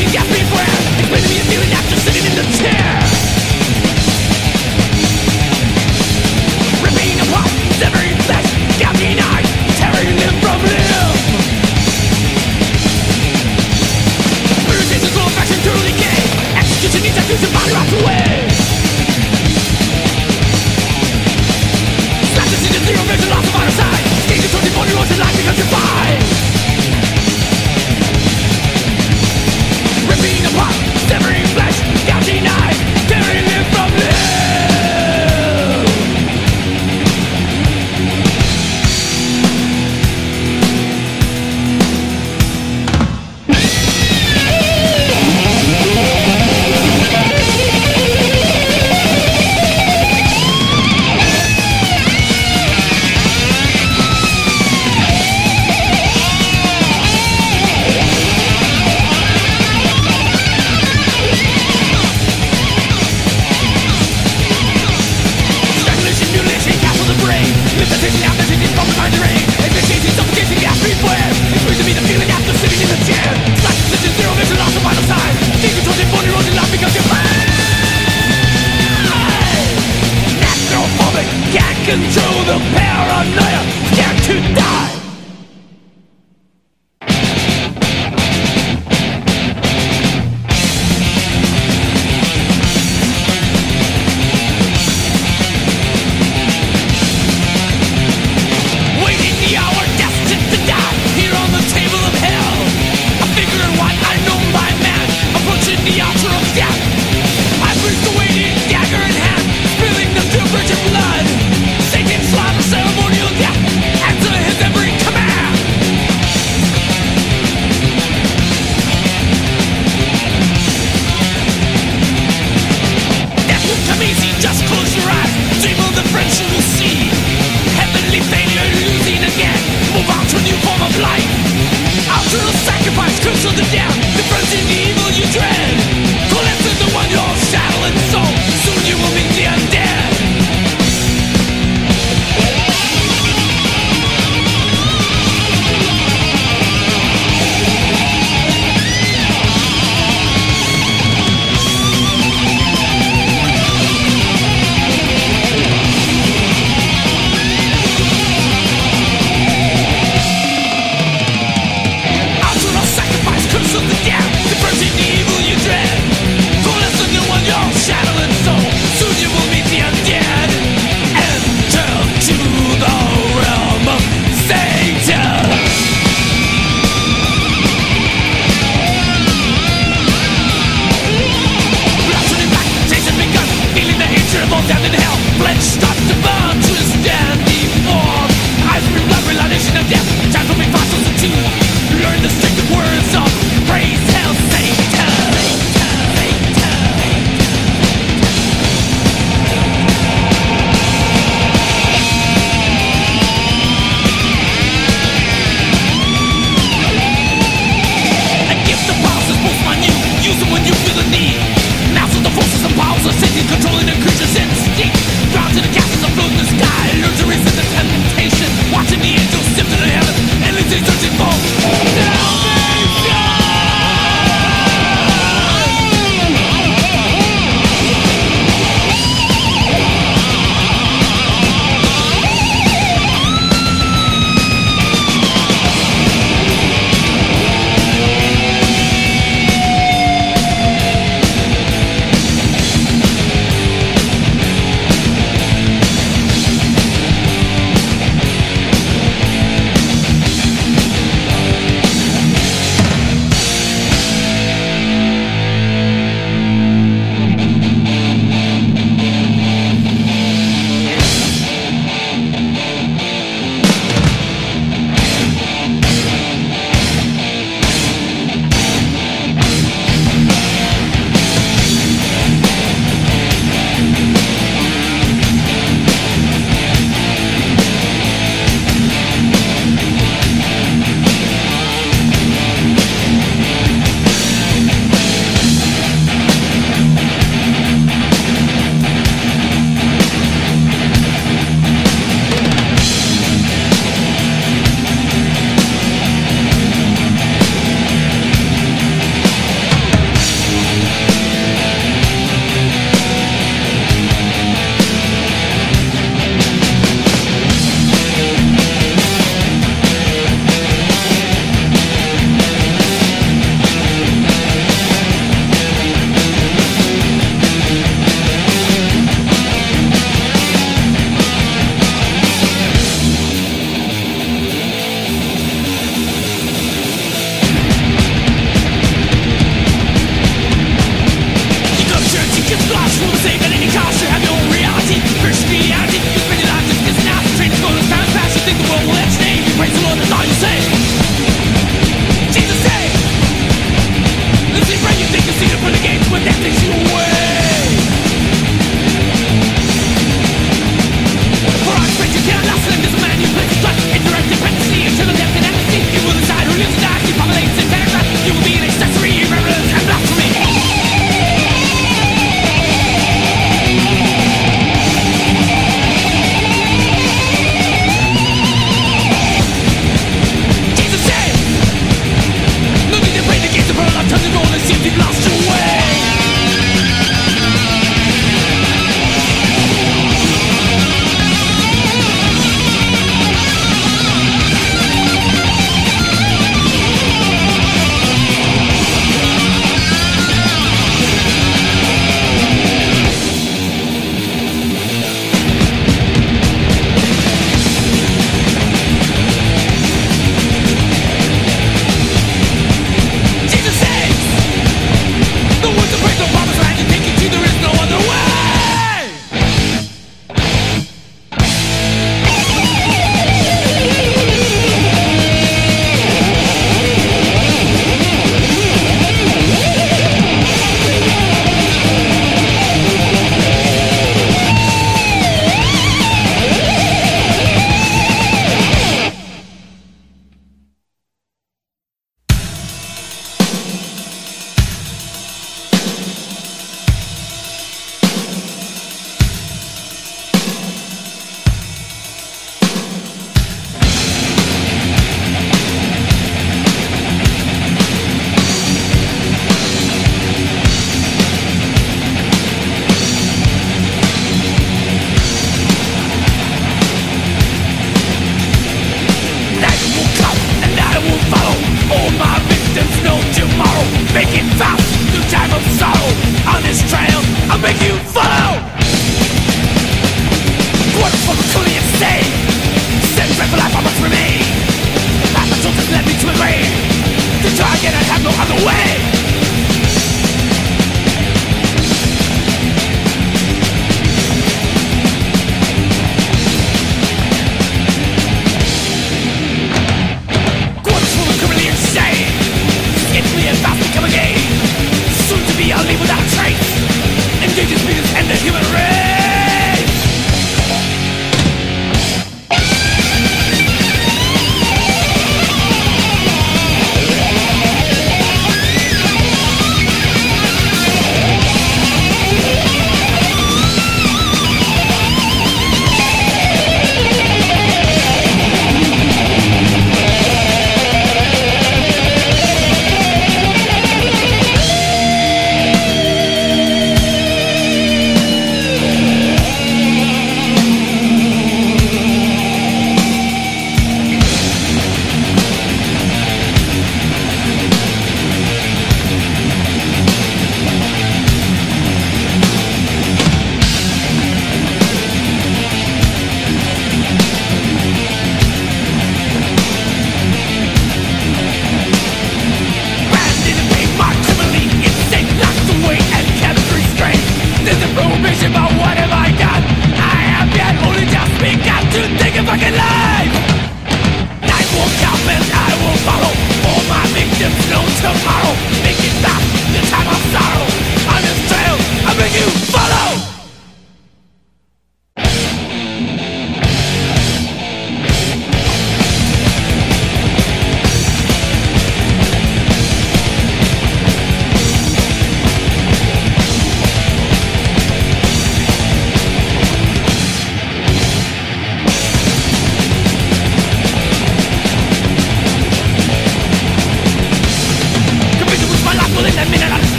You got me